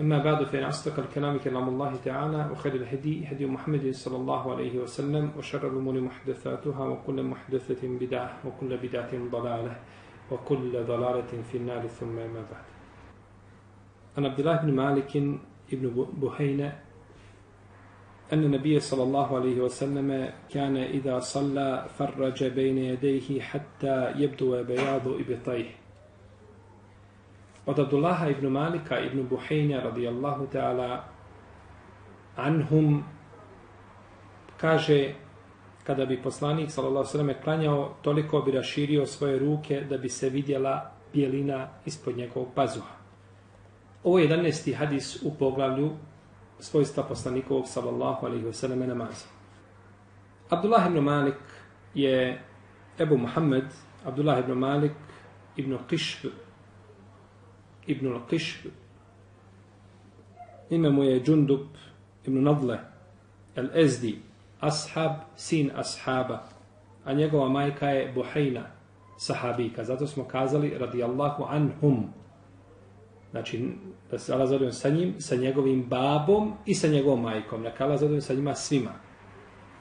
أما بعد فإن أصدق الكلام كلام الله تعالى وخير الهدي هدي محمد صلى الله عليه وسلم وشر الأمور محدثاتها وكل محدثة بدعة وكل بدعة ضلالة وكل ضلالة في النار ثم ما بعد. عن عبد الله بن مالك بن بحينة أن النبي صلى الله عليه وسلم كان إذا صلى فرج بين يديه حتى يبدو بياض إبطيه. Od Abdullaha ibn Malika ibn Buhejnja radijallahu ta'ala anhum kaže kada bi poslanik sallallahu sallam klanjao toliko bi raširio svoje ruke da bi se vidjela bijelina ispod njegovog pazuha. Ovo je 11. hadis u poglavlju svojstva poslanikovog sallallahu alaihi wa sallam namaza. Abdullah ibn Malik je Ebu Muhammed, Abdullah ibn Malik ibn Qishb ibn al-Qishb, ime mu je Džundub ibn Nadle, el-Ezdi, ashab, sin ashaba, a njegova majka je Buhejna, sahabika. Zato smo kazali, radijallahu anhum, znači, da se Allah zadovoljno sa njim, sa njegovim babom i sa njegovom majkom. Neka Allah zadovoljno sa njima svima.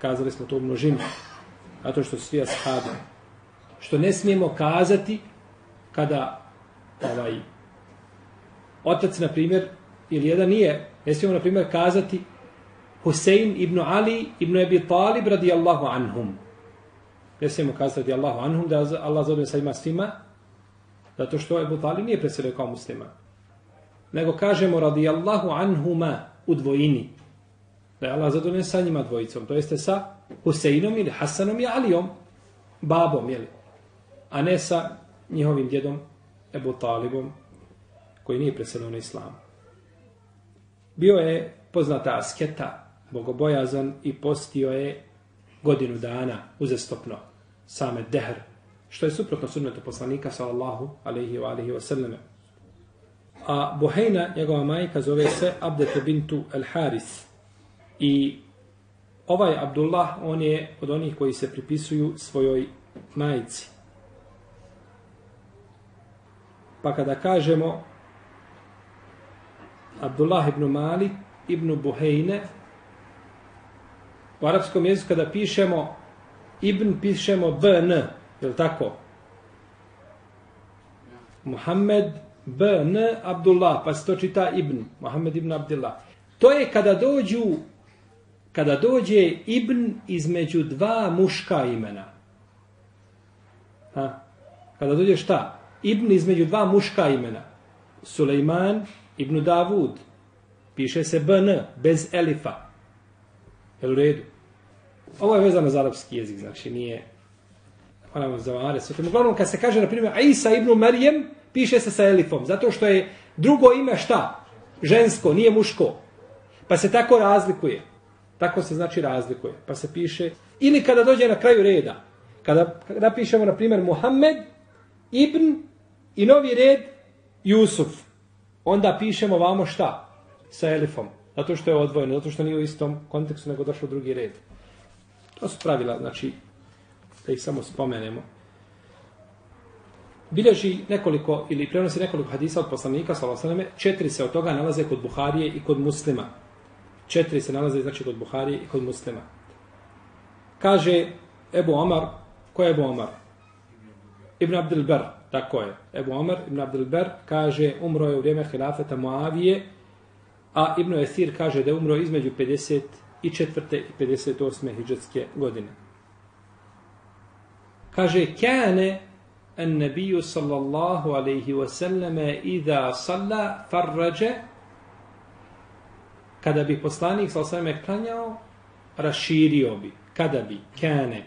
Kazali smo to u množinu. Zato što su svi ashabi. Što ne smijemo kazati kada ovaj, otac, na primjer, ili jedan nije, ne smijemo, na primjer, kazati Husein ibn Ali ibn Abi Talib radijallahu anhum. Ne smijemo kazati radijallahu anhum, da Allah zove sa ima svima, zato što Abu Talib nije preselio kao muslima. Nego kažemo radijallahu anhuma u dvojini. Da je Allah zadovoljen sa njima dvojicom. To jeste sa Huseinom ili Hasanom i Alijom. Babom, jeli? A ne sa njihovim djedom Ebu Talibom, koji nije preselio na islam. Bio je poznata asketa, bogobojazan i postio je godinu dana uzestopno same dehr, što je suprotno sunnetu poslanika sallallahu alaihi wa alaihi wa sallam. A Buhejna, njegova majka, zove se Abdete bintu El Haris. I ovaj Abdullah, on je od onih koji se pripisuju svojoj majici. Pa kada kažemo Abdullah ibn Malik ibn Buhejne. U arapskom jeziku kada pišemo ibn, pišemo bn, je li tako? Muhammed bn Abdullah, pa se to čita ibn, Muhammed ibn Abdullah. To je kada dođu, kada dođe ibn između dva muška imena. Ha? Kada dođe šta? Ibn između dva muška imena. Suleiman Ibn Davud, piše se BN, bez elifa. Je u redu? Ovo je vezano za arapski jezik, znači nije... Moramo zavare. Sve uglavnom, kad se kaže, na primjer, Isa ibn Marijem, piše se sa elifom, zato što je drugo ime šta? Žensko, nije muško. Pa se tako razlikuje. Tako se znači razlikuje. Pa se piše, ili kada dođe na kraju reda, kada napišemo, na primjer, Muhammed, Ibn i novi red, Jusuf onda pišemo vamo šta? Sa elifom. Zato što je odvojeno, zato što nije u istom kontekstu, nego došlo drugi red. To su pravila, znači, da ih samo spomenemo. Bileži nekoliko, ili prenosi nekoliko hadisa od poslanika, sallallahu četiri se od toga nalaze kod Buharije i kod muslima. Četiri se nalaze, znači, kod Buharije i kod muslima. Kaže Ebu Omar, ko je Ebu Omar? Ibn Abdel Ber, Tako je. Ebu Omar ibn Abdelber kaže umro je u vrijeme hilafeta Moavije, a Ibn Esir kaže da je umro između 54. i 58. hijđatske godine. Kaže, kane an nebiju sallallahu alaihi wasallame idha salla farrađe, kada bi poslanik sallallahu alaihi klanjao, raširio bi. Kada bi, kane.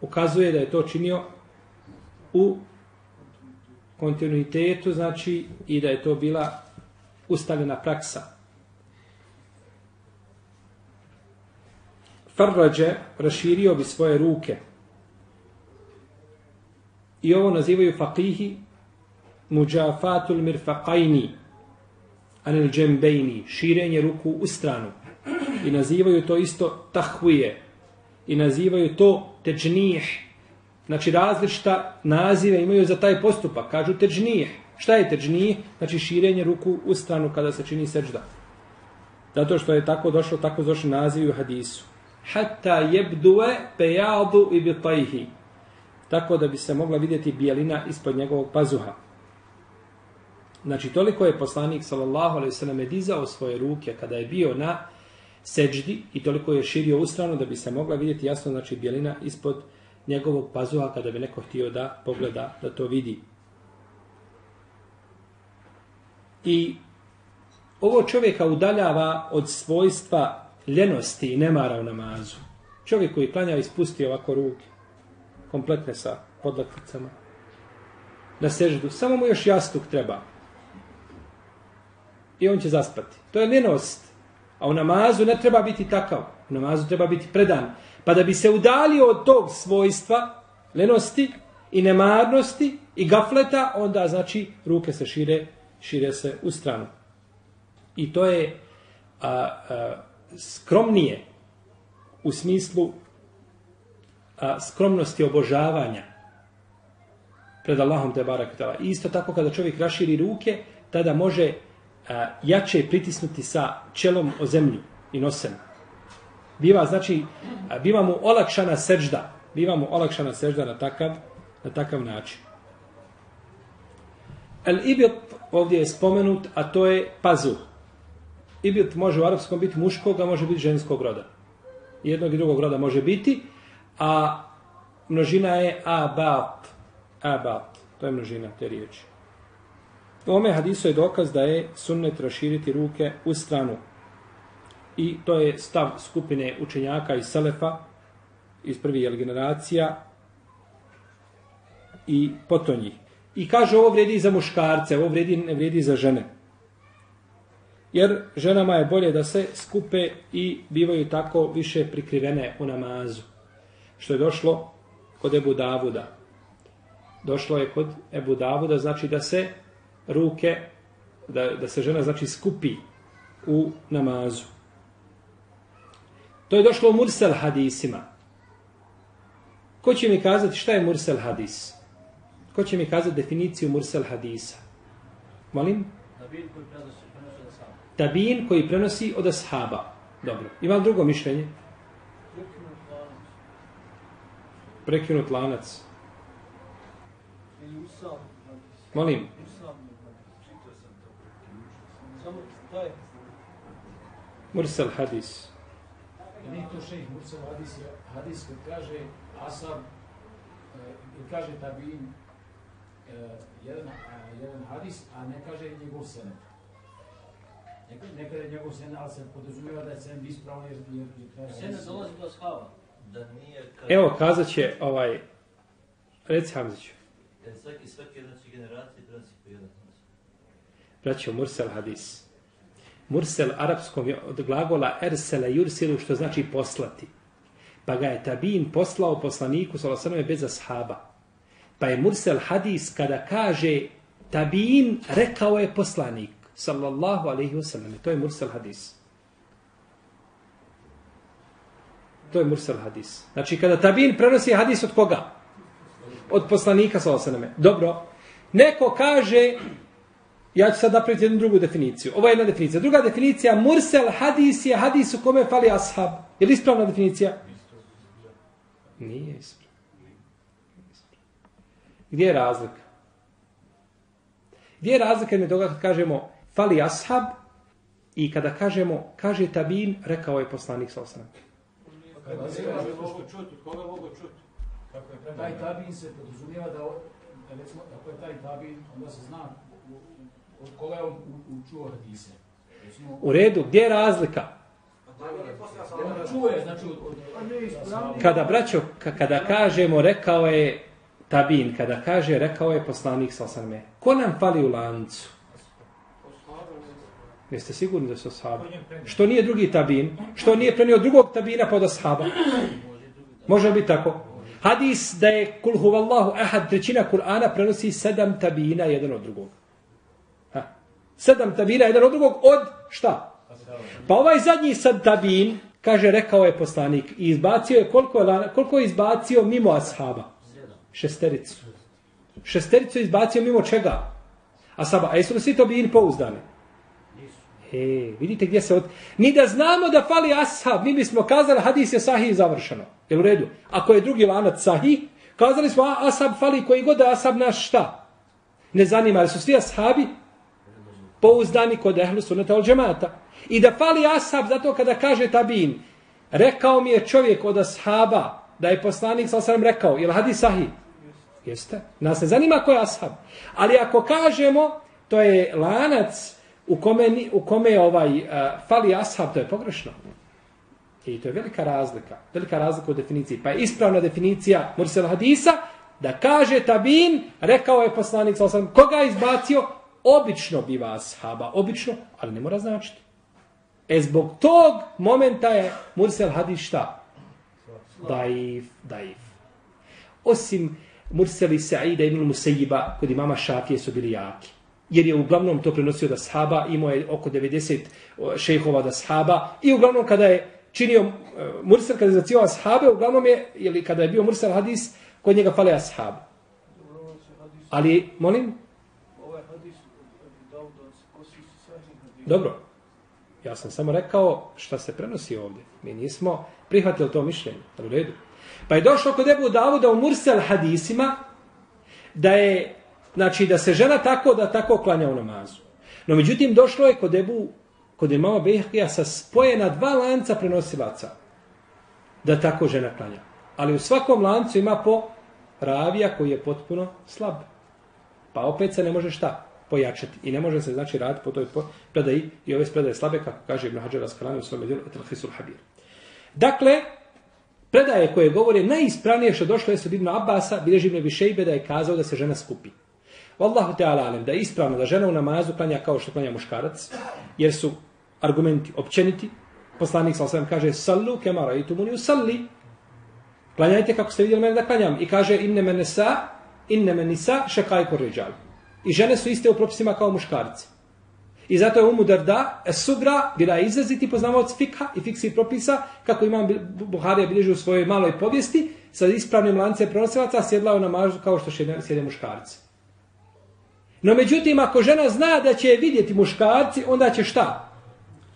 Ukazuje da je to činio u kontinuitetu, znači, i da je to bila ustaljena praksa. farrađe raširio bi svoje ruke. I ovo nazivaju faqihi muđafatul mirfaqajni anil džembejni, širenje ruku u stranu. I nazivaju to isto tahvije. I nazivaju to teđnijeh. Znači različita nazive imaju za taj postupak. Kažu teđnijeh. Šta je teđnijeh? Znači širenje ruku u stranu kada se čini seđda. Zato što je tako došlo, tako došli naziv u hadisu. Hatta jebdue pejadu i bitajhi. Tako da bi se mogla vidjeti bijelina ispod njegovog pazuha. Znači, toliko je poslanik, sallallahu alaihi sallam, dizao svoje ruke kada je bio na seđdi i toliko je širio u stranu da bi se mogla vidjeti jasno, znači, bijelina ispod njegovog pazuha kada bi neko htio da pogleda, da to vidi. I ovo čovjeka udaljava od svojstva ljenosti i nemara u namazu. Čovjek koji klanja ispusti ovako ruke, kompletne sa podlakticama, na seždu, samo mu još jastuk treba. I on će zaspati. To je ljenost. A u namazu ne treba biti takav. U namazu treba biti predan. Pa da bi se udalio od tog svojstva, lenosti i nemarnosti i gafleta, onda znači ruke se šire, šire se u stranu. I to je a, a, skromnije u smislu a, skromnosti obožavanja pred Allahom te barak tala. Isto tako kada čovjek raširi ruke, tada može a, jače pritisnuti sa čelom o zemlju i nosem. Biva, znači, biva mu olakšana sežda. Biva mu olakšana sežda na takav, na takav način. El ibit ovdje je spomenut, a to je pazuh. Ibit može u arapskom biti muškog, a može biti ženskog roda. Jednog i drugog roda može biti, a množina je abat. Abat. To je množina te riječi. U ome hadisu je dokaz da je sunnet raširiti ruke u stranu. I to je stav skupine učenjaka iz Selefa, iz prvih generacija i potonjih. I kaže ovo vredi za muškarce, ovo vredi, ne vredi za žene. Jer ženama je bolje da se skupe i bivaju tako više prikrivene u namazu. Što je došlo kod Ebu Davuda. Došlo je kod Ebu Davuda, znači da se ruke, da, da se žena znači skupi u namazu. To je došlo u Mursel hadisima. Ko će mi kazati šta je Mursel hadis? Ko će mi kazati definiciju Mursel hadisa? Molim? Tabin koji prenosi, prenosi od ashaba. Tabin koji prenosi od ashaba. Dobro. Ima drugo mišljenje? Prekinut lanac. Molim. Mursel hadis. Nije to šejh Mursel hadis, hadis koji kaže Asab, eh, kaže Tabin, uh, jedan, uh, jedan hadis, a ne kaže njegov senet. Nekada je njegov senet, ali se podrazumijeva da je senet ispravno jer, jer, jer Senet dolazi do shava. Da nije kad... Evo, kazat će ovaj... Reci Hamziću. Kad svaki, svaki znači, generacije prenosi po jedan. Braćo, Mursel hadis. Mursel arapskom je od glagola ersele jursilu, što znači poslati. Pa ga je tabin poslao poslaniku, sallallahu bez ashaba. Pa je Mursel hadis kada kaže tabin, rekao je poslanik, sallallahu alaihi wasallam. To je Mursel hadis. To je Mursel hadis. Znači, kada tabin prenosi hadis od koga? Od poslanika, sallallahu alaihi wasallam. Dobro. Neko kaže, ja ću sad napraviti jednu drugu definiciju. Ovo je jedna definicija. Druga definicija, Mursel hadis je hadis u kome fali ashab. Je li ispravna definicija? Nije ispravna. Gdje je razlika? Gdje je razlika mi toga kad kažemo fali ashab i kada kažemo kaže tabin, rekao je poslanik sa osram. Taj tabin se podrazumijeva da, recimo, ako je taj tabin, onda se zna od koga je on učuo hadise. U redu, gdje je razlika? Čuje, znači, od, od, kada, braćo, kada kažemo, rekao je tabin kada kaže rekao je poslanik sa osrme ko nam fali u lancu Jeste sigurni da su ashabi? Što nije drugi tabin? Što nije prenio drugog tabina pod ashaba? Može biti tako? Hadis da je kul huvallahu ahad trećina Kur'ana prenosi sedam tabina jedan od drugog. Sedam tabina jedan od drugog od šta? Pa ovaj zadnji sad tabin, kaže, rekao je poslanik, i izbacio je koliko je, koliko je izbacio mimo ashaba? Šestericu. Šestericu je izbacio mimo čega? Ashaba. A jesu li svi to pouzdani? E, vidite gdje se od... Ni da znamo da fali ashab, mi bismo kazali hadis je sahih završeno. Je u redu? Ako je drugi lanac sahih, kazali smo ashab fali koji god je ashab naš šta? Ne zanima, ali su svi ashabi pouzdani kod ehlu sunata ol džemata. I da fali ashab, zato kada kaže tabin, rekao mi je čovjek od ashaba, da je poslanik sa osram rekao, je li hadis sahih? Jeste. Nas ne zanima ko je ashab. Ali ako kažemo, to je lanac u kome, u kome je ovaj, uh, fali ashab, to je pogrešno. I to je velika razlika. Velika razlika u definiciji. Pa je ispravna definicija Mursel Hadisa da kaže tabin, rekao je poslanik sa osam, koga je izbacio? Obično biva ashaba, obično, ali ne mora značiti. E zbog tog momenta je Mursel Hadis šta? Daif, daif. Osim Murseli Sa'ida ibn Musayiba kod imama Šafije su bili jaki. Jer je uglavnom to prenosio da sahaba, imao je oko 90 šejhova da sahaba i uglavnom kada je činio e, Mursel, kada je zacijao ashabe, uglavnom je, ili kada je bio Mursel hadis, kod njega fale ashab. Ali, molim? Ovaj hadis od Dauda, ko su sahih hadis. Dobro. Ja sam samo rekao šta se prenosi ovdje. Mi nismo prihvatili to mišljenje. Ali u redu. Pa je došlo kod Ebu Davuda u Mursel hadisima da je, znači da se žena tako da tako klanja u namazu. No međutim došlo je kod Ebu, kod imama Behkija sa spojena dva lanca prenosilaca da tako žena klanja. Ali u svakom lancu ima po ravija koji je potpuno slab. Pa opet se ne može šta pojačati. I ne može se znači raditi po toj predaji i ove predaje slabe, kako kaže Ibn Hajar Askalani u svome djelu Etel Hisul Habir. Dakle, predaje koje govore najispravnije što došlo je od Ibn Abasa, bilježi Ibn Višejbe da je kazao da se žena skupi. Wallahu ta'ala alem, da je ispravno da žena u namazu klanja kao što klanja muškarac, jer su argumenti općeniti. Poslanik sa osvijem kaže, sallu kemara i tumuni usalli. Klanjajte kako ste vidjeli mene da klanjam. I kaže, inne mene sa, inne meni sa, šekaj korriđal. I žene su iste u propisima kao muškarci. I zato je Umu Darda, Sugra, bila je izraziti poznavac fikha i fiksi propisa, kako imam Buharija bilježi u svojoj maloj povijesti, sa ispravnim lancem prenosilaca, sjedla je na mažu kao što sjede, sjede muškarci. No međutim, ako žena zna da će je vidjeti muškarci, onda će šta?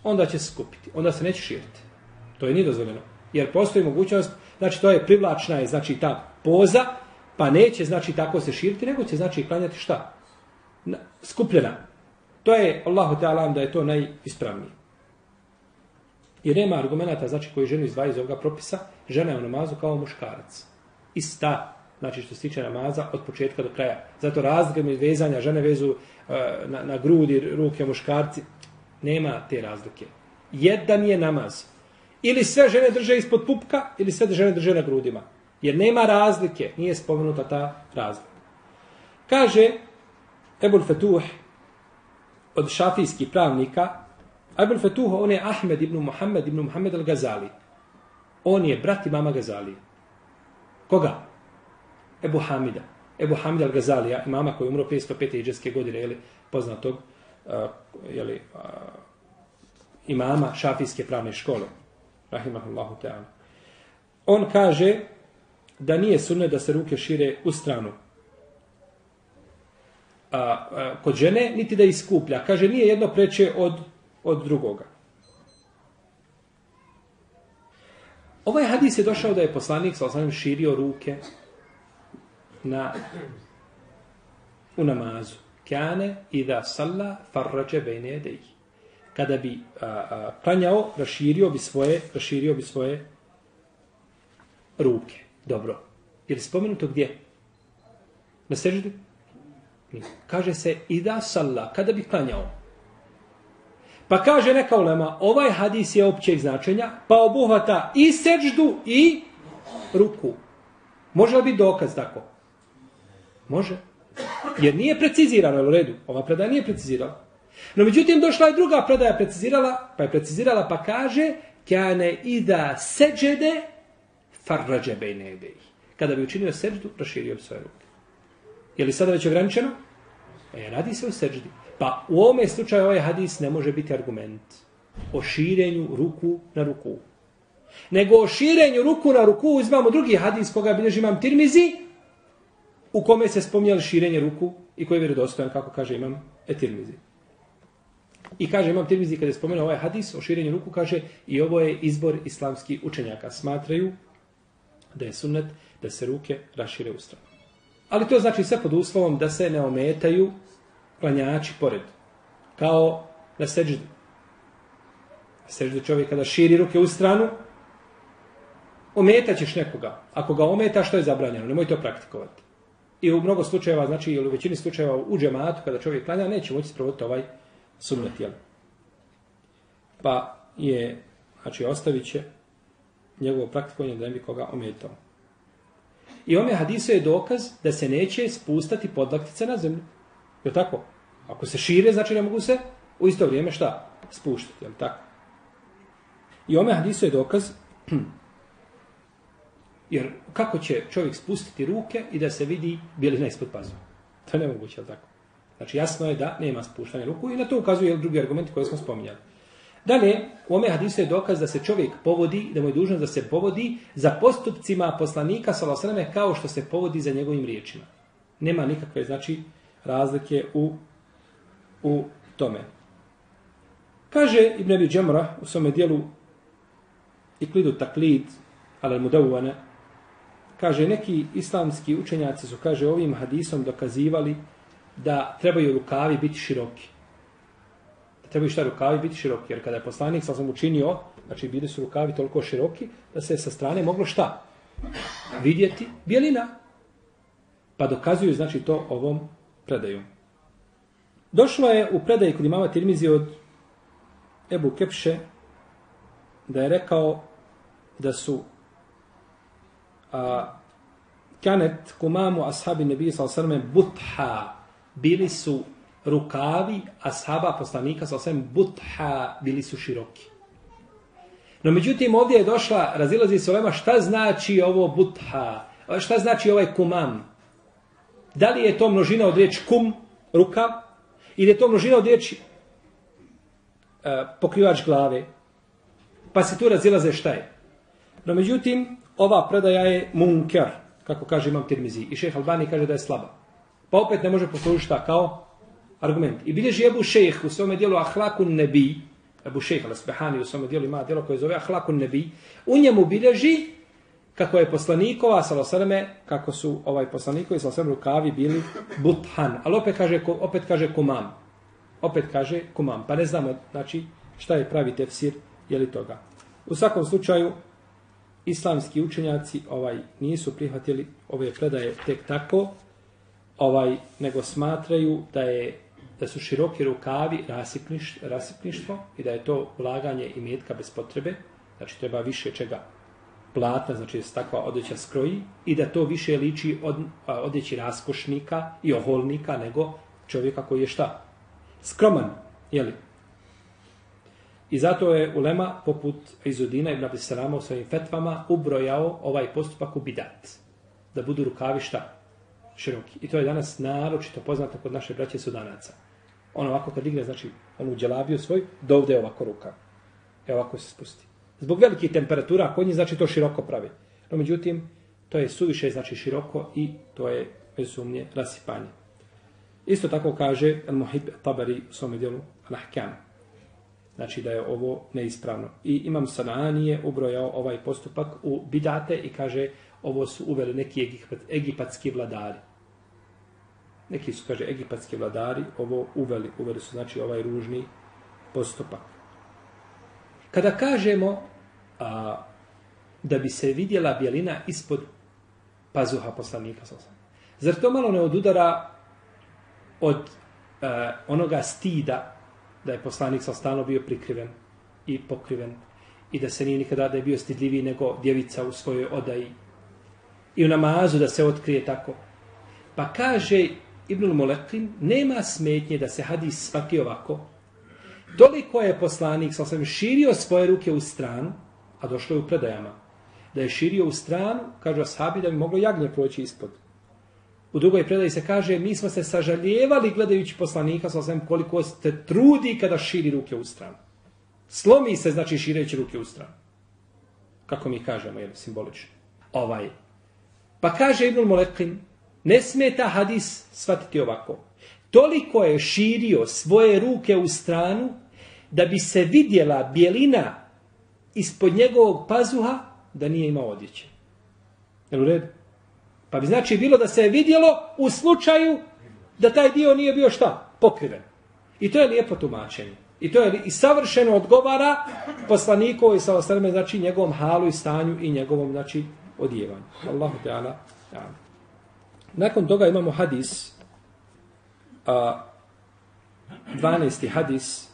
Onda će se skupiti, onda se neće širiti. To je nije dozvoljeno. Jer postoji mogućnost, znači to je privlačna je, znači ta poza, pa neće znači tako se širiti, nego će znači klanjati šta? Skupljena. To je, Allahu Teala, da je to najispravnije. I nema argumenta, znači, koji ženu izdvaja iz ovoga propisa, žena je u namazu kao muškarac. Ista, znači, što se tiče namaza, od početka do kraja. Zato razlike mi vezanja, žene vezu uh, na, na grudi, ruke, muškarci, nema te razlike. Jedan je namaz. Ili sve žene drže ispod pupka, ili sve žene drže na grudima. Jer nema razlike, nije spomenuta ta razlika. Kaže Ebul Fetuh, od šafijskih pravnika, Ebul Fetuh, on je Ahmed ibn Muhammed ibn Muhammed al-Gazali. On je brat imama Gazali. Koga? Ebu Hamida. Ebu Hamid al-Gazalija, imama koji je umro 505. iđeske godine, jeli, poznatog uh, jeli, uh, imama šafijske pravne škole. Rahimahullahu ta'ala. On kaže da nije sunne da se ruke šire u stranu a, a, kod žene, niti da iskuplja. Kaže, nije jedno preče od, od drugoga. Ovaj hadis je došao da je poslanik sa osanem širio ruke na u namazu. Kjane i da salla farrađe bejne jedeji. Kada bi a, a, klanjao, raširio bi svoje, raširio bi svoje ruke. Dobro. Je li spomenuto gdje? Na seždi? Kaže se i da salla, kada bi klanjao. Pa kaže neka ulema, ovaj hadis je općeg značenja, pa obuhvata i seđdu i ruku. Može li biti dokaz tako? Može. Jer nije precizirano, u redu. Ova predaja nije precizirala. No međutim, došla je druga predaja precizirala, pa je precizirala pa kaže kane ida seđede farrađe bejne ebej. Kada bi učinio seđdu, proširio bi svoje ruke. Je li sada već ograničeno? E, radi se o seđdi. Pa u ovome slučaju ovaj hadis ne može biti argument o širenju ruku na ruku. Nego o širenju ruku na ruku uzmamo drugi hadis koga bilježi imam Tirmizi, u kome se spominjali širenje ruku i koji je vjerodostojan, kako kaže imam Etirmizi. I kaže imam Tirmizi kada je spomenuo ovaj hadis o širenju ruku, kaže i ovo je izbor islamskih učenjaka. Smatraju da je sunnet da se ruke rašire u stranu. Ali to znači sve pod uslovom da se ne ometaju klanjači pored. Kao na seđdu. Na seđdu čovjek kada širi ruke u stranu, ometaćeš nekoga. Ako ga ometa, što je zabranjeno? Nemoj to praktikovati. I u mnogo slučajeva, znači ili u većini slučajeva u džematu, kada čovjek klanja, neće moći sprovoditi ovaj sunnet. Jel? Pa je, znači, ostavit će njegovo praktikovanje da ne bi koga ometao. I ome hadiso je dokaz da se neće spustati podlaktice na zemlju. Je tako? Ako se šire, znači ne mogu se u isto vrijeme šta? Spuštati, je tako? I ome hadisu je dokaz jer kako će čovjek spustiti ruke i da se vidi bijelina ispod pazu? To je nemoguće, je tako? Znači jasno je da nema spuštanja ruku i na to ukazuje drugi argument koji smo spominjali. Dalje, u ome hadisu je dokaz da se čovjek povodi, da mu je dužnost da se povodi za postupcima poslanika Salosaname kao što se povodi za njegovim riječima. Nema nikakve, znači, razlike u, u tome. Kaže Ibn Abi Džemra u svome dijelu Iklidu Taklid, ali mu kaže, neki islamski učenjaci su, kaže, ovim hadisom dokazivali da trebaju rukavi biti široki Da trebaju šta rukavi biti široki, jer kada je poslanik sa sam učinio, znači bili su rukavi toliko široki, da se sa strane moglo šta? Vidjeti bijelina. Pa dokazuju, znači, to ovom predaju. Došlo je u predaji kod imama Tirmizi od Ebu Kepše, da je rekao da su a, kanet kumamu ashabi nebije sa osrme butha, bili su rukavi ashaba poslanika sa osrme butha bili su široki. No međutim ovdje je došla, razilazi se olema, šta znači ovo butha? Šta znači ovaj kumam? Da li je to množina od riječi kum, rukav, ili je to množina od riječi e, pokrivač glave? Pa se tu razilaze šta je. No međutim, ova predaja je munker, kako kaže imam tirmizi. I šeh Albani kaže da je slaba. Pa opet ne može poslužiti šta kao argument. I bilježi Ebu Šejh u svome dijelu Ahlakun Nebi, Ebu Šejh al-Asbehani u svome dijelu ima dijelo koje zove Ahlakun Nebi, u njemu bilježi kako je poslanikova, salosrme, kako su ovaj poslanikovi, salosrme rukavi bili buthan. Ali opet kaže, opet kaže kumam. Opet kaže kumam. Pa ne znamo, znači, šta je pravi tefsir, je li toga. U svakom slučaju, islamski učenjaci ovaj nisu prihvatili ove predaje tek tako, ovaj nego smatraju da je da su široki rukavi rasipniš, rasipništvo i da je to ulaganje i metka bez potrebe, znači treba više čega platna, znači da se takva odjeća skroji i da to više liči od odjeći raskošnika i oholnika nego čovjeka koji je šta? Skroman, jeli? I zato je Ulema, poput Izudina ibn Abdesarama u svojim fetvama, ubrojao ovaj postupak u bidat. Da budu rukavi šta? Široki. I to je danas naročito poznato kod naše braće sudanaca on ovako kad digne, znači, onu djelabiju svoj, dovde je ovako ruka. E ovako se spusti. Zbog velikih temperatura, kod njih, znači, to široko pravi. No, međutim, to je suviše, znači, široko i to je, bez sumnje, rasipanje. Isto tako kaže Al-Muhib Tabari u svome dijelu Al-Ahkam. Znači da je ovo neispravno. I Imam Sananije ubrojao ovaj postupak u bidate i kaže ovo su uveli neki egipatski vladari neki su, kaže, egipatski vladari ovo uveli, uveli su, znači, ovaj ružni postupak. Kada kažemo a, da bi se vidjela bjelina ispod pazuha poslanika, zar to malo ne odudara od a, onoga stida da je poslanik sa stalno bio prikriven i pokriven i da se nije nikada da je bio stidljiviji nego djevica u svojoj odaji i u namazu da se otkrije tako. Pa kaže Ibnul Molekin nema smetnje da se hadis svaki ovako Toliko je poslanik, sa sam širio svoje ruke u stranu, a došlo je u predajama, da je širio u stranu, kažu ashabi, da bi moglo jagnje proći ispod. U drugoj predaji se kaže, mi smo se sažaljevali gledajući poslanika, sa sam koliko ste trudi kada širi ruke u stranu. Slomi se, znači, šireći ruke u stranu. Kako mi kažemo, je simbolično. Ovaj. Pa kaže Ibn Molekin, ne smeta hadis shvatiti ovako. Toliko je širio svoje ruke u stranu, da bi se vidjela bijelina ispod njegovog pazuha, da nije imao odjeće. Jel u redu? Pa bi znači bilo da se je vidjelo u slučaju da taj dio nije bio šta? Pokriven. I to je lijepo tumačenje. I to je i savršeno odgovara poslaniku i sa ostaneme, znači njegovom halu i stanju i njegovom, znači, odjevanju. Allahu Teala. Ja. Nakon toga imamo hadis, a, 12. hadis,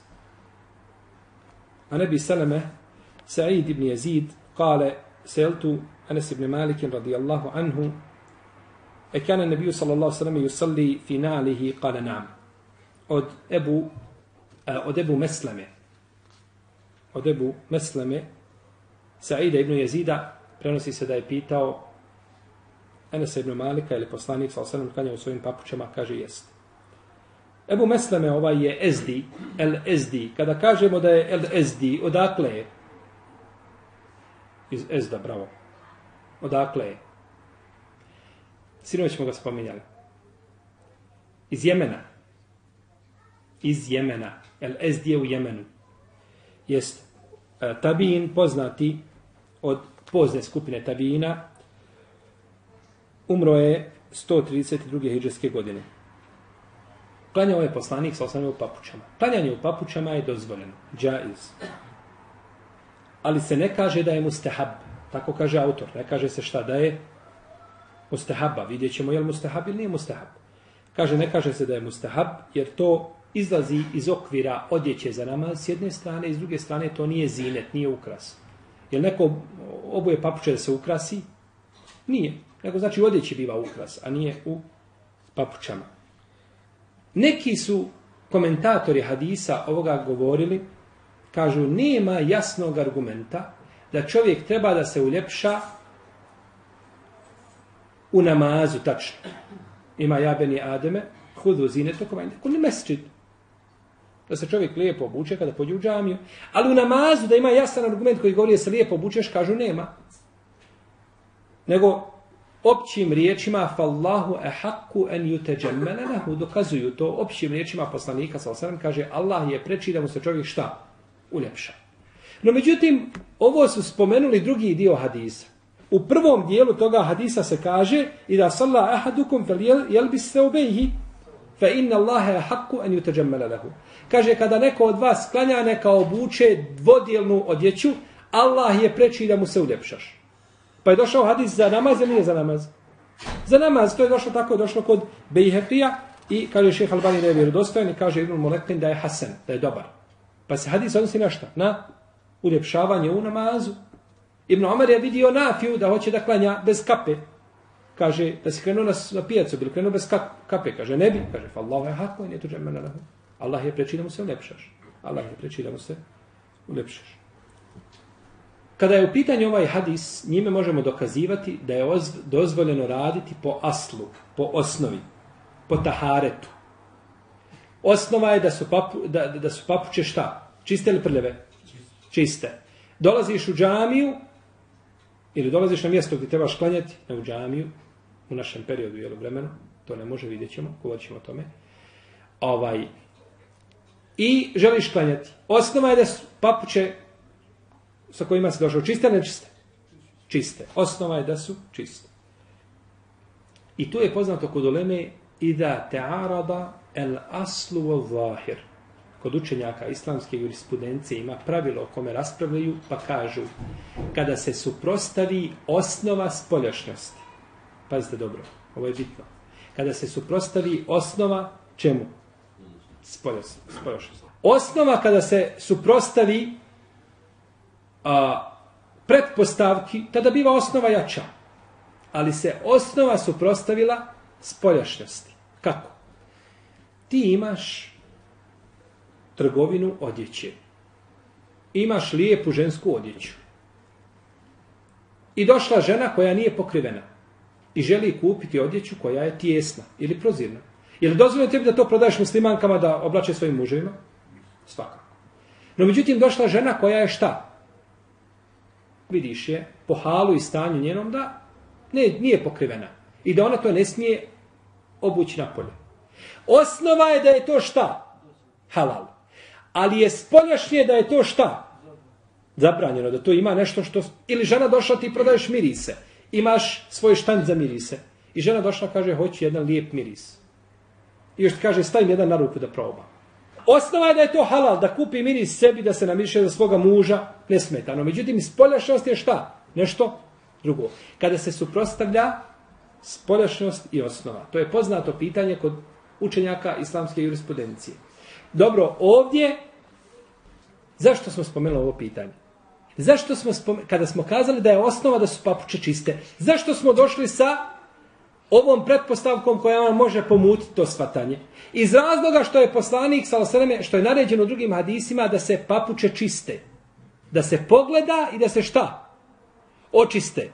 a nebi Salame, Sa'id ibn Yazid, kale, سألت أنس بن مالك رضي الله عنه أكان النبي صلى الله عليه وسلم يصلي في نعله قال نعم od Ebu od Ebu Mesleme od Ebu Mesleme Saida ibn Jezida prenosi se da je pitao Enes ibn Malika ili poslanik sa osanem klanjao u svojim papućama, kaže jest. Ebu Mesleme ovaj je Ezdi, El Ezdi. Kada kažemo da je El Ezdi, odakle je? Iz Ezda, bravo. Odakle je? Sinoć smo ga spominjali. Iz Jemena. Iz Jemena. El Ezdi je u Jemenu. Jest e, Tabin poznati od pozne skupine Tabina. Umro je 132. hijđarske godine. Klanjao ovaj je poslanik sa osnovim u papučama. Klanjanje u papučama je dozvoljeno. Džaiz ali se ne kaže da je mustahab. Tako kaže autor. Ne kaže se šta da je mustahaba. Vidjet ćemo je li mustahab ili nije mustahab. Kaže, ne kaže se da je mustahab, jer to izlazi iz okvira odjeće za namaz s jedne strane i s druge strane to nije zinet, nije ukras. Jer neko oboje papuče da se ukrasi? Nije. Nego znači u odjeći biva ukras, a nije u papučama. Neki su komentatori hadisa ovoga govorili Kažu, nema jasnog argumenta da čovjek treba da se uljepša u namazu, tačno. Ima jabeni Ademe, hudu zine, to komajne, kod ne. Da se čovjek lijepo obuče kada pođe u džamiju. Ali u namazu da ima jasan argument koji govori da se lijepo obučeš, kažu nema. Nego općim riječima fallahu ehakku en yuteđemmene lehu dokazuju to općim riječima poslanika sa osram kaže Allah je preči da mu se čovjek šta? uljepša. No međutim, ovo su spomenuli drugi dio hadisa. U prvom dijelu toga hadisa se kaže i da salla ahadukum fel jel se obejhi fa inna Allahe ehakku en yutajammala lahu. Kaže kada neko od vas klanja neka obuče dvodjelnu odjeću, Allah je preči da mu se uljepšaš. Pa je došao hadis za namaz ili nije za namaz? Za namaz, to je došlo tako, je došlo kod Bejhefija i kaže šeha Albani da je vjerodostojan i kaže Ibn Molekin da je hasen, da je dobar. Pa se hadis odnosi na šta? Na uljepšavanje u namazu. Ibn Omar je vidio Nafiju da hoće da klanja bez kape. Kaže, da si krenuo na, na pijacu, bili krenuo bez kape. Kaže, ne bi. Kaže, fa Allah je hako i ne tuđe mena lahu. Allah je preči da mu se uljepšaš. Allah je preči da mu se uljepšaš. Kada je u pitanju ovaj hadis, njime možemo dokazivati da je dozvoljeno raditi po aslu, po osnovi, po taharetu. Osnova je da su, papu, da, da su papuče šta? Čiste ili prljave? Čiste. Dolaziš u džamiju ili dolaziš na mjesto gdje trebaš klanjati na u džamiju u našem periodu jel, vremenu, to ne može, vidjet ćemo, govorit ćemo o tome. Ovaj, I želiš klanjati. Osnova je da su papuče sa kojima se došao čiste ili nečiste? Čiste. Osnova je da su čiste. I tu je poznato kod uleme i da tearada el aslu wa zahir. Kod učenjaka islamske jurisprudencije ima pravilo o kome raspravljaju, pa kažu, kada se suprostavi osnova spoljašnjosti, pazite dobro, ovo je bitno, kada se suprostavi osnova čemu? Spoljašnjosti. Osnova kada se suprostavi a, pretpostavki, tada biva osnova jača. Ali se osnova suprostavila spoljašnjosti. Kako? ti imaš trgovinu odjeće. Imaš lijepu žensku odjeću. I došla žena koja nije pokrivena i želi kupiti odjeću koja je tijesna ili prozirna. Je li dozvoljeno tebi da to prodaješ muslimankama da oblače svojim muževima? Svakako. No međutim došla žena koja je šta? Vidiš je po halu i stanju njenom da ne, nije pokrivena. I da ona to ne smije obući na polje. Osnova je da je to šta? Halal. Ali je spoljašnje da je to šta? Zabranjeno. Da to ima nešto što... Ili žena došla ti prodaješ mirise. Imaš svoj štand za mirise. I žena došla kaže hoću jedan lijep miris. I još ti kaže stavim jedan na ruku da proba. Osnova je da je to halal, da kupi miris sebi, da se namiše za svoga muža, ne smeta. No, međutim, spoljašnost je šta? Nešto drugo. Kada se suprostavlja spoljašnost i osnova. To je poznato pitanje kod učenjaka islamske jurisprudencije. Dobro, ovdje, zašto smo spomenuli ovo pitanje? Zašto smo, spomenuli, kada smo kazali da je osnova da su papuče čiste, zašto smo došli sa ovom pretpostavkom koja vam može pomutiti to svatanje? Iz razloga što je poslanik, salosaneme, što je naređeno drugim hadisima, da se papuče čiste. Da se pogleda i da se šta? Očiste.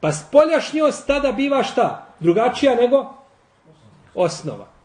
Pa spoljašnjost tada biva šta? Drugačija nego osnova.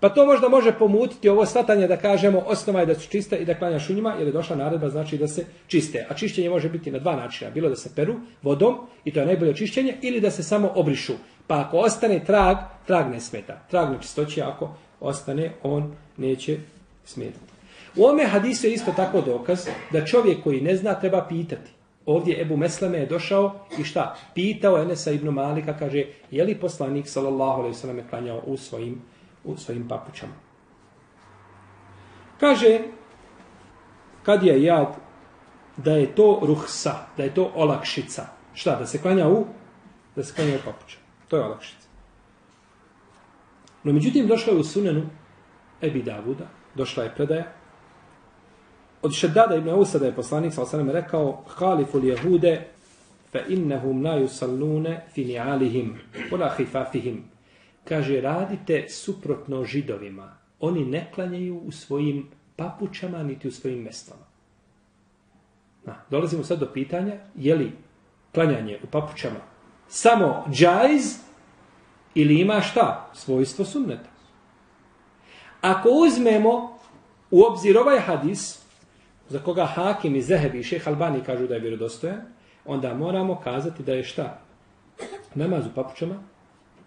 Pa to možda može pomutiti ovo svatanje da kažemo osnova je da su čiste i da klanjaš u njima, jer je došla naredba znači da se čiste. A čišćenje može biti na dva načina. Bilo da se peru vodom, i to je najbolje čišćenje, ili da se samo obrišu. Pa ako ostane trag, trag ne smeta. Trag nečistoće, ako ostane, on neće smetati. U ome hadisu je isto tako dokaz da čovjek koji ne zna treba pitati. Ovdje Ebu Mesleme je došao i šta? Pitao Enesa ibn Malika, kaže, je li poslanik sallallahu alaihi sallam klanjao u svojim u svojim papučama. Kaže, kad je jad, da je to ruhsa, da je to olakšica. Šta, da se klanja u? Da se klanja u papuća. To je olakšica. No, međutim, došla je u sunenu Ebi Davuda, došla je predaja, od Šeddada ibn Ausa da je poslanik sa osanem rekao Halifu li jehude fa innahum la yusallune fi ni'alihim wala khifafihim kaže, radite suprotno židovima. Oni ne klanjaju u svojim papučama, niti u svojim mestama. Na, dolazimo sad do pitanja, je li klanjanje u papučama samo džajz ili ima šta? Svojstvo sunneta. Ako uzmemo u obzir ovaj hadis, za koga Hakim i Zehebi i Šeh Albani kažu da je vjerodostojan, onda moramo kazati da je šta? Namaz u papučama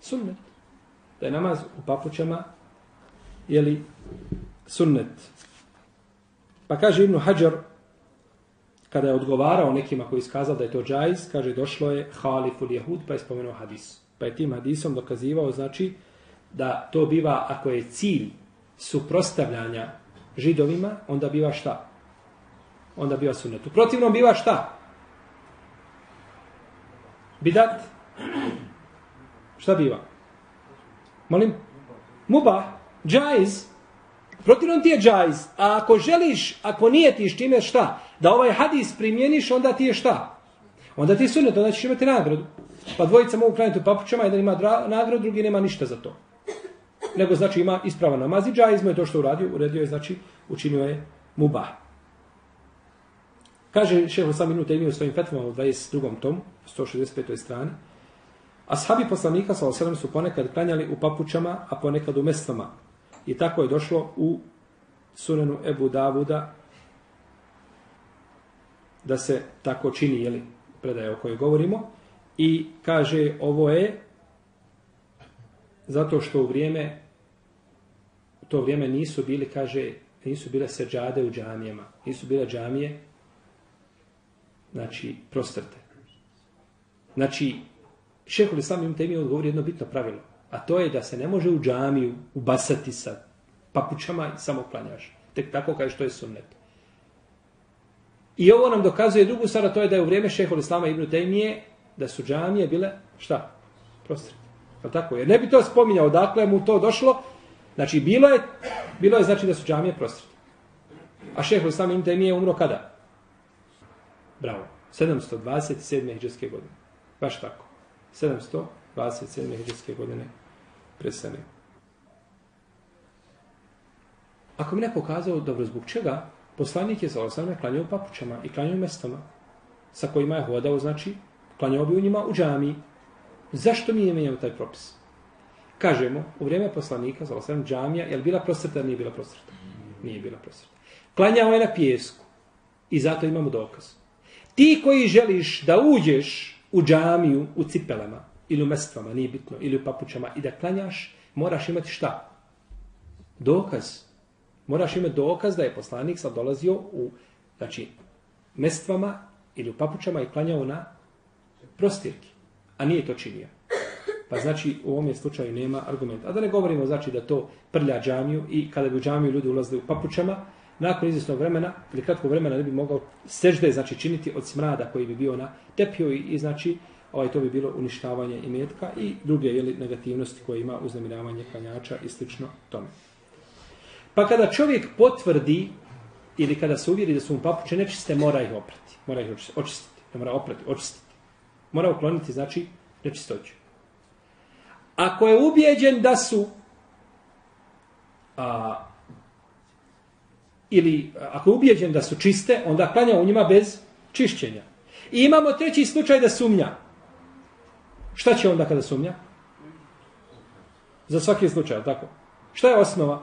sunnet da je namaz u papućama jeli sunnet. Pa kaže Ibnu Hajar, kada je odgovarao nekima koji iskazao da je to džajz, kaže došlo je haliful jehud, pa je spomenuo hadis. Pa je tim hadisom dokazivao, znači, da to biva, ako je cilj suprostavljanja židovima, onda biva šta? Onda biva sunnet. U protivnom biva šta? Bidat? Šta biva? Molim? Mubah, džajz. Protivno ti je džajz. A ako želiš, ako nije ti čime šta, da ovaj hadis primjeniš, onda ti je šta? Onda ti je sunet, onda ćeš imati nagradu. Pa dvojica mogu klanjati u papučama, jedan ima nagradu, drugi nema ništa za to. Nego znači ima ispravan namaz i džajz mu je to što uradio, uredio je, znači učinio je mubah. Kaže šeho sam minuta imao svojim fetvama u 22. tomu, 165. strani, Ashabi poslanika sa osadom su ponekad klanjali u papučama, a ponekad u mestvama. I tako je došlo u sunenu Ebu Davuda da se tako čini, jeli, predaje o kojoj govorimo. I kaže, ovo je zato što u vrijeme u to vrijeme nisu bili, kaže, nisu bile seđade u džamijama. Nisu bile džamije, znači, prostrte. Znači, Šehol Islam im temi odgovori jedno bitno pravilo. A to je da se ne može u džamiju ubasati sa papućama i samo klanjaš. Tek tako kaže što je sunnet. I ovo nam dokazuje drugu stvar, to je da je u vrijeme šehol Islama ibn Tejmije da su džamije bile, šta? Prostri. Je tako? Jer ne bi to spominjao, dakle mu to došlo. Znači, bilo je, bilo je znači da su džamije prostri. A šehol Islama ibn Tejmije umro kada? Bravo. 727. hijđarske godine. Baš tako. 727. hijđarske godine presene. Ako mi neko kazao, dobro, zbog čega? Poslanik je sa osam klanjao papućama papučama i klanjao mestama sa kojima je hodao, znači, klanjao bi u njima u džami. Zašto mi je menjao taj propis? Kažemo, u vrijeme poslanika, sa osam džamija, je li bila prosrta nije bila prosrta? Nije bila prosrta. Klanjao je na pijesku i zato imamo dokaz. Ti koji želiš da uđeš u džamiju u cipelama ili u mestvama, nije bitno, ili u papučama i da klanjaš, moraš imati šta? Dokaz. Moraš imati dokaz da je poslanik sad dolazio u znači, mestvama ili u papučama i klanjao na prostirki. A nije to činio. Pa znači u ovom slučaju nema argumenta. A da ne govorimo znači da to prlja džamiju i kada bi u džamiju ljudi ulazili u papučama, nakon izvjesnog vremena ili kratkog vremena ne bi mogao sežde znači činiti od smrada koji bi bio na tepio i, i znači ovaj to bi bilo uništavanje imetka i druge jeli, negativnosti koje ima uznemiravanje klanjača i slično tome. Pa kada čovjek potvrdi ili kada se uvjeri da su mu papuče nečiste, mora ih oprati. Mora ih očistiti. Ne mora oprati, očistiti. Mora ukloniti, znači, nečistoću. Ako je ubijeđen da su a, ili ako je ubijeđen da su čiste, onda klanja u njima bez čišćenja. I imamo treći slučaj da sumnja. Šta će onda kada sumnja? Za svaki slučaj, tako? Šta je osnova?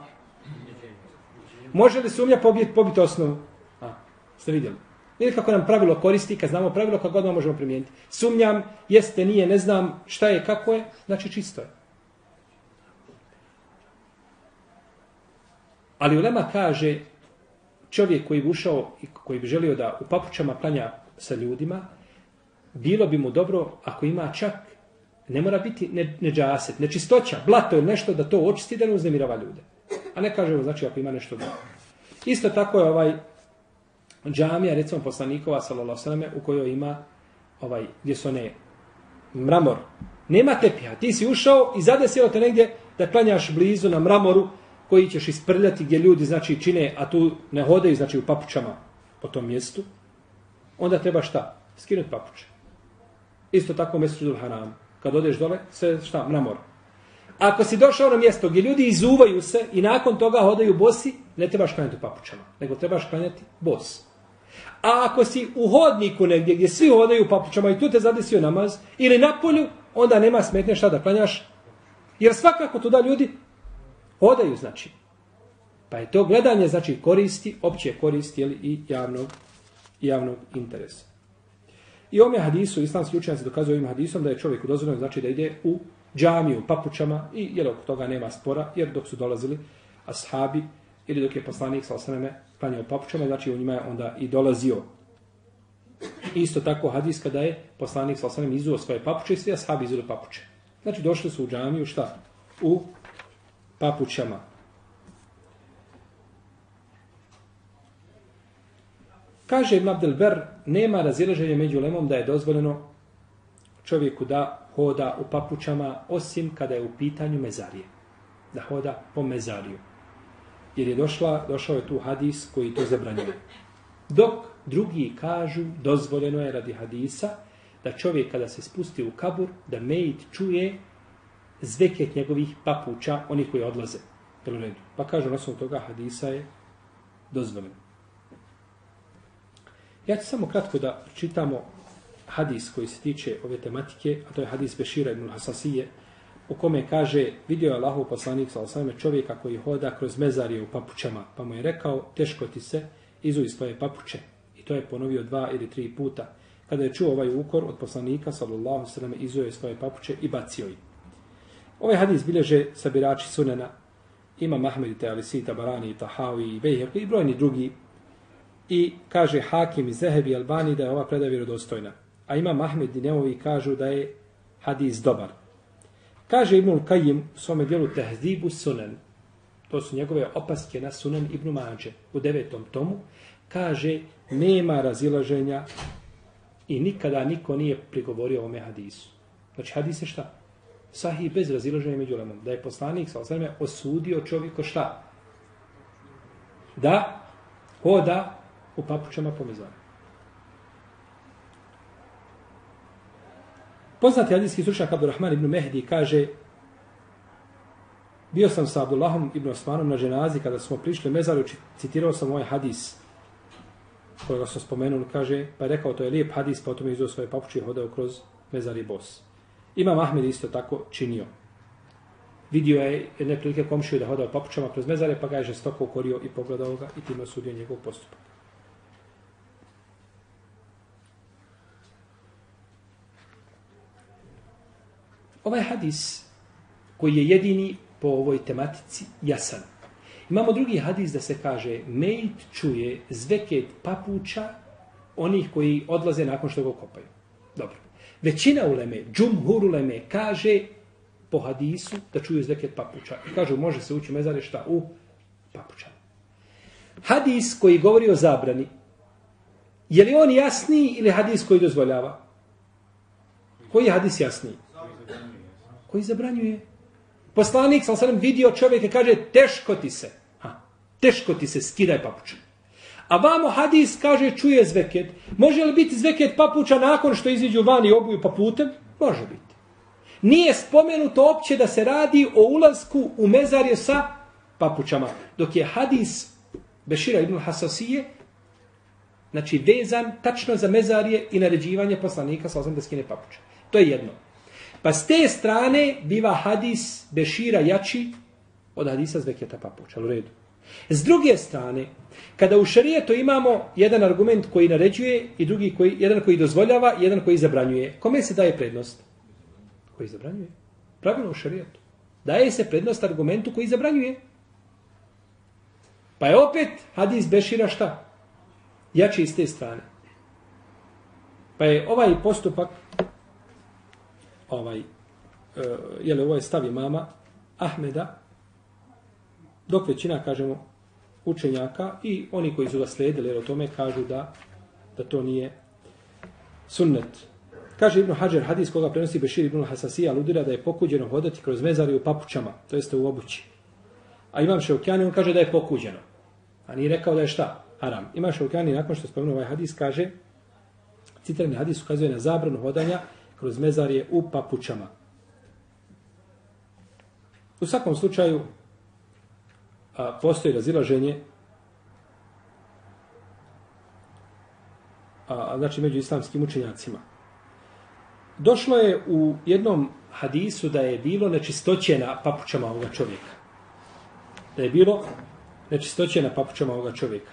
Može li sumnja pobiti, pobit osnovu? A, ste vidjeli? Vidite kako nam pravilo koristi, kad znamo pravilo, kako god možemo primijeniti. Sumnjam, jeste, nije, ne znam šta je, kako je, znači čisto je. Ali Ulema kaže, čovjek koji bi ušao i koji bi želio da u papučama klanja sa ljudima, bilo bi mu dobro ako ima čak, ne mora biti ne, neđaset, nečistoća, blato ili nešto da to očisti da ne uznemirava ljude. A ne kažemo, znači, ako ima nešto dobro. Isto tako je ovaj džamija, recimo poslanikova, sallallahu u kojoj ima ovaj, gdje su one mramor. Nema tepija. Ti si ušao i zadesilo te negdje da klanjaš blizu na mramoru koji ćeš isprljati gdje ljudi znači čine, a tu ne hodaju znači u papučama po tom mjestu. Onda treba šta? Skinuti papuče. Isto tako u mjestu haram. Kad odeš dole, sve šta? Mramor. Ako si došao na mjesto gdje ljudi izuvaju se i nakon toga hodaju bosi, ne trebaš klanjati u papučama, nego trebaš klanjati bos. A ako si u hodniku negdje gdje svi hodaju u papučama i tu te zadesio namaz, ili na polju, onda nema smetnje šta da klanjaš. Jer svakako tu da ljudi hodaju, znači. Pa je to gledanje, znači, koristi, opće koristi, jeli, i javnog, javnog interesa. I ovome hadisu, islamski učenjaci dokazuju ovim hadisom da je čovjek dozvoljeno, znači da ide u džamiju, papučama i jer oko toga nema spora, jer dok su dolazili ashabi ili dok je poslanik sa osaneme klanjao papučama, znači u njima je onda i dolazio. Isto tako hadis kada je poslanik sa osaneme izuo svoje papuče i svi ashabi izuo papuče. Znači došli su u džamiju šta? U papučama. Kaže Ibn Abdelber, nema razilaženja među lemom da je dozvoljeno čovjeku da hoda u papučama, osim kada je u pitanju mezarije. Da hoda po mezariju. Jer je došla, došao je tu hadis koji to zabranjuje. Dok drugi kažu, dozvoljeno je radi hadisa, da čovjek kada se spusti u kabur, da mejit čuje zveket njegovih papuča, onih koji odlaze. Pa kažu, na toga hadisa je dozvoljeno. Ja ću samo kratko da čitamo hadis koji se tiče ove tematike, a to je hadis Bešira ibn Hasasije, u kome kaže, vidio je Allahov poslanik sa osvame čovjeka koji hoda kroz mezarje u papučama, pa mu je rekao, teško ti se, izuj svoje papuče. I to je ponovio dva ili tri puta. Kada je čuo ovaj ukor od poslanika, sallallahu sallam, izuje svoje papuče i bacio ih. Ovaj hadis bilježe sabirači sunena, ima Mahmed i Tealisi, Tabarani, Tahawi, Bejheq i brojni drugi. I kaže Hakim i Zehebi Albani da je ova predaja vjerodostojna a ima Mahmed i Neovi kažu da je hadis dobar. Kaže Ibnul Kajim u svome dijelu Tehzibu Sunan, to su njegove opaske na Sunan Ibnu Mađe u devetom tomu, kaže nema razilaženja i nikada niko nije prigovorio ovome hadisu. Znači hadis je šta? Sahih bez razilaženja među lemom. Da je poslanik sa osvrame osudio čovjeko šta? Da hoda u papučama po mezanu. Poznati hadijski slučak Abdurrahman ibn Mehdi kaže Bio sam sa Abdullahom ibn Osmanom na ženazi kada smo prišli mezaru, citirao sam ovaj hadis kojega sam spomenuo, kaže, pa je rekao to je lijep hadis, pa o tome je izveo svoje papuče i hodao kroz mezari bos. Imam Ahmed isto tako činio. Vidio je jedne prilike komšiju da hodao papučama kroz mezare, pa ga je žestoko ukorio i pogledao ga i time osudio njegov postupak. Ovaj hadis koji je jedini po ovoj tematici jasan. Imamo drugi hadis da se kaže Mejt čuje zveket papuča onih koji odlaze nakon što ga kopaju. Dobro. Većina uleme, džumhur uleme, kaže po hadisu da čuju zeket papuča. I kažu može se ući u mezare šta? U papuča. Hadis koji govori o zabrani, je li on jasniji ili hadis koji dozvoljava? Koji je hadis jasniji? Koji zabranjuje? Poslanik sam sam vidio čovjeka kaže teško ti se. Ha, teško ti se, skidaj papuča. A vamo hadis kaže čuje zveket. Može li biti zveket papuča nakon što iziđu van i obuju paputem? Može biti. Nije spomenuto opće da se radi o ulasku u mezarje sa papučama. Dok je hadis Bešira ibn Hasasije znači vezan tačno za mezarje i naređivanje poslanika sa osam da skine papuče. To je jedno. Pa s te strane biva hadis Bešira jači od hadisa zveketa papuča. U redu. S druge strane, kada u šarijetu imamo jedan argument koji naređuje i drugi koji, jedan koji dozvoljava i jedan koji zabranjuje, kome se daje prednost? Koji zabranjuje? Pravilno u šarijetu. Daje se prednost argumentu koji zabranjuje. Pa je opet hadis Bešira šta? Jači iz te strane. Pa je ovaj postupak ovaj, e, uh, je li ovo ovaj je stav imama Ahmeda, dok većina, kažemo, učenjaka i oni koji su ga slijedili, jer o tome kažu da, da to nije sunnet. Kaže Ibn Hajar, hadis koga prenosi Bešir Ibn Hasasija, aludira da je pokuđeno hodati kroz mezari u papučama, to jeste u obući. A Imam Šeukjani, on kaže da je pokuđeno. A nije rekao da je šta? Haram. Imam Šeukjani, nakon što spomenuo ovaj hadis, kaže, citirani hadis ukazuje na zabranu hodanja kroz mezarje u papučama. U svakom slučaju, a, postoji razilaženje a, znači među islamskim učenjacima. Došlo je u jednom hadisu da je bilo nečistoće na papučama ovoga čovjeka. Da je bilo nečistoće na papučama ovoga čovjeka.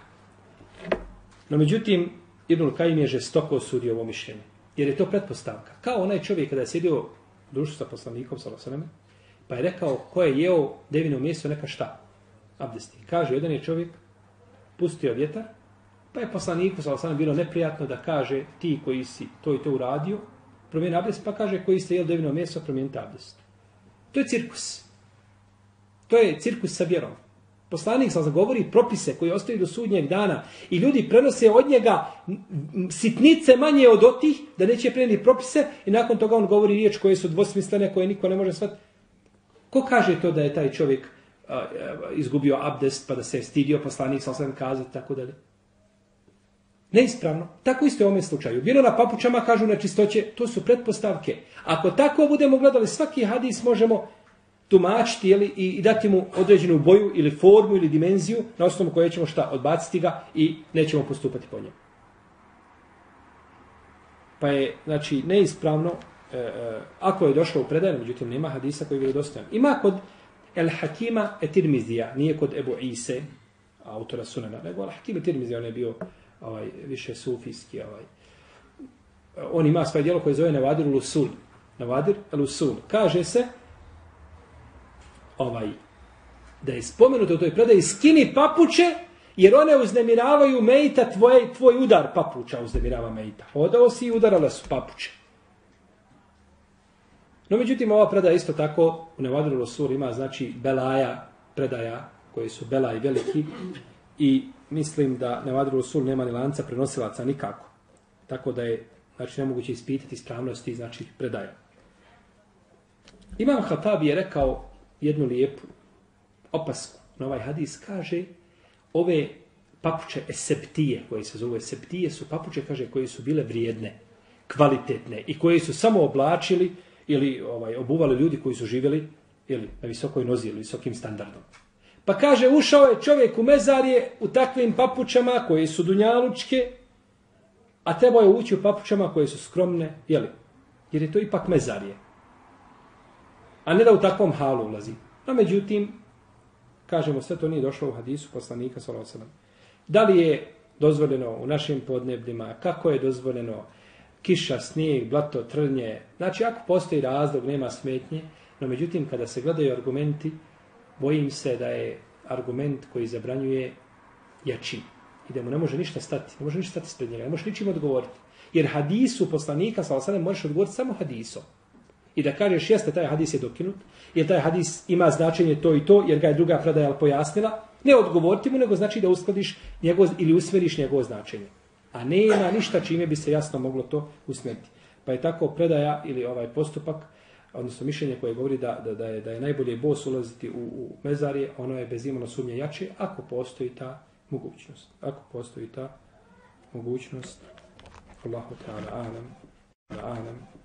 No međutim, Ibnul Kajim je žestoko osudio ovo mišljenje. Jer je to pretpostavka. Kao onaj čovjek kada je sjedio u društvu sa poslanikom, sa pa je rekao ko je jeo devino mjesto, neka šta? Abdesti. Kaže, jedan je čovjek pustio vjetar, pa je poslaniku sa Losaname bilo neprijatno da kaže ti koji si to i to uradio, promijeni abdest, pa kaže koji ste jeli devino mjesto, promijenite abdest. To je cirkus. To je cirkus sa vjerom. Poslanik sam govori propise koji ostaju do sudnjeg dana i ljudi prenose od njega sitnice manje od otih da neće prenijeti propise i nakon toga on govori riječ koje su dvosmislene koje niko ne može shvatiti. Ko kaže to da je taj čovjek E, izgubio abdest pa da se je stidio poslanik sa osam kazati tako dalje? Neispravno. Tako isto je u ovom slučaju. Bilo na papučama kažu nečistoće, to su pretpostavke. Ako tako budemo gledali svaki hadis možemo tumačiti jeli, i, i dati mu određenu boju ili formu ili dimenziju na osnovu koje ćemo šta odbaciti ga i nećemo postupati po njemu. Pa je, znači, neispravno, e, e, ako je došlo u predaju, međutim, nema hadisa koji je dostojan. Ima kod El Hakima Etirmizija, nije kod Ebu Ise, autora Sunana, nego El Hakim Etirmizija, on je bio ovaj, više sufijski. Ovaj. On ima svoje djelo koje zove Navadir Lusul. Navadir Lusul. Kaže se, ovaj, da je spomenuto u toj predaji, skini papuče, jer one uznemiravaju mejta, tvoje, tvoj udar papuča uznemirava mejta. Hodao si i udarale su papuče. No, međutim, ova predaja isto tako, u Nevadru Rosur ima, znači, belaja predaja, koji su bela i veliki, i mislim da Nevadru Rosur nema ni lanca prenosilaca nikako. Tako da je, znači, nemoguće ispitati ispravnosti, znači, predaja. Imam Hatabi je rekao, jednu lijepu opasku na ovaj hadis, kaže ove papuče eseptije, koje se zove eseptije, su papuče, kaže, koje su bile vrijedne, kvalitetne i koje su samo oblačili ili ovaj obuvali ljudi koji su živjeli ili na visokoj nozi ili visokim standardom. Pa kaže, ušao je čovjek u mezarje u takvim papučama koje su dunjalučke, a trebao je ući u papučama koje su skromne, jeli? Jer je to ipak mezarje. A ne da u takvom halu ulazi. No, međutim, kažemo, sve to nije došlo u hadisu poslanika, sallallahu Da li je dozvoljeno u našim podnebljima, kako je dozvoljeno kiša, snijeg, blato, trnje. Znači, ako postoji razlog, nema smetnje, no međutim, kada se gledaju argumenti, bojim se da je argument koji zabranjuje jači. I da mu ne može ništa stati, ne može ništa stati spred njega, ne može ničim odgovoriti. Jer hadisu poslanika, sa osadem, možeš odgovoriti samo hadisom. I da kažeš, jeste, taj hadis je dokinut, jer taj hadis ima značenje to i to, jer ga je druga predaja pojasnila, ne odgovoriti mu, nego znači da uskladiš njegov, ili usmeriš njegovo značenje. A nema ništa čime bi se jasno moglo to usmjeriti. Pa je tako predaja ili ovaj postupak, odnosno mišljenje koje govori da, da, da, je, da je najbolje bos ulaziti u, u mezarje, ono je bez imano sumnje jače, ako postoji ta mogućnost. Ako postoji ta mogućnost, Allahu ta'ala, alam, alam.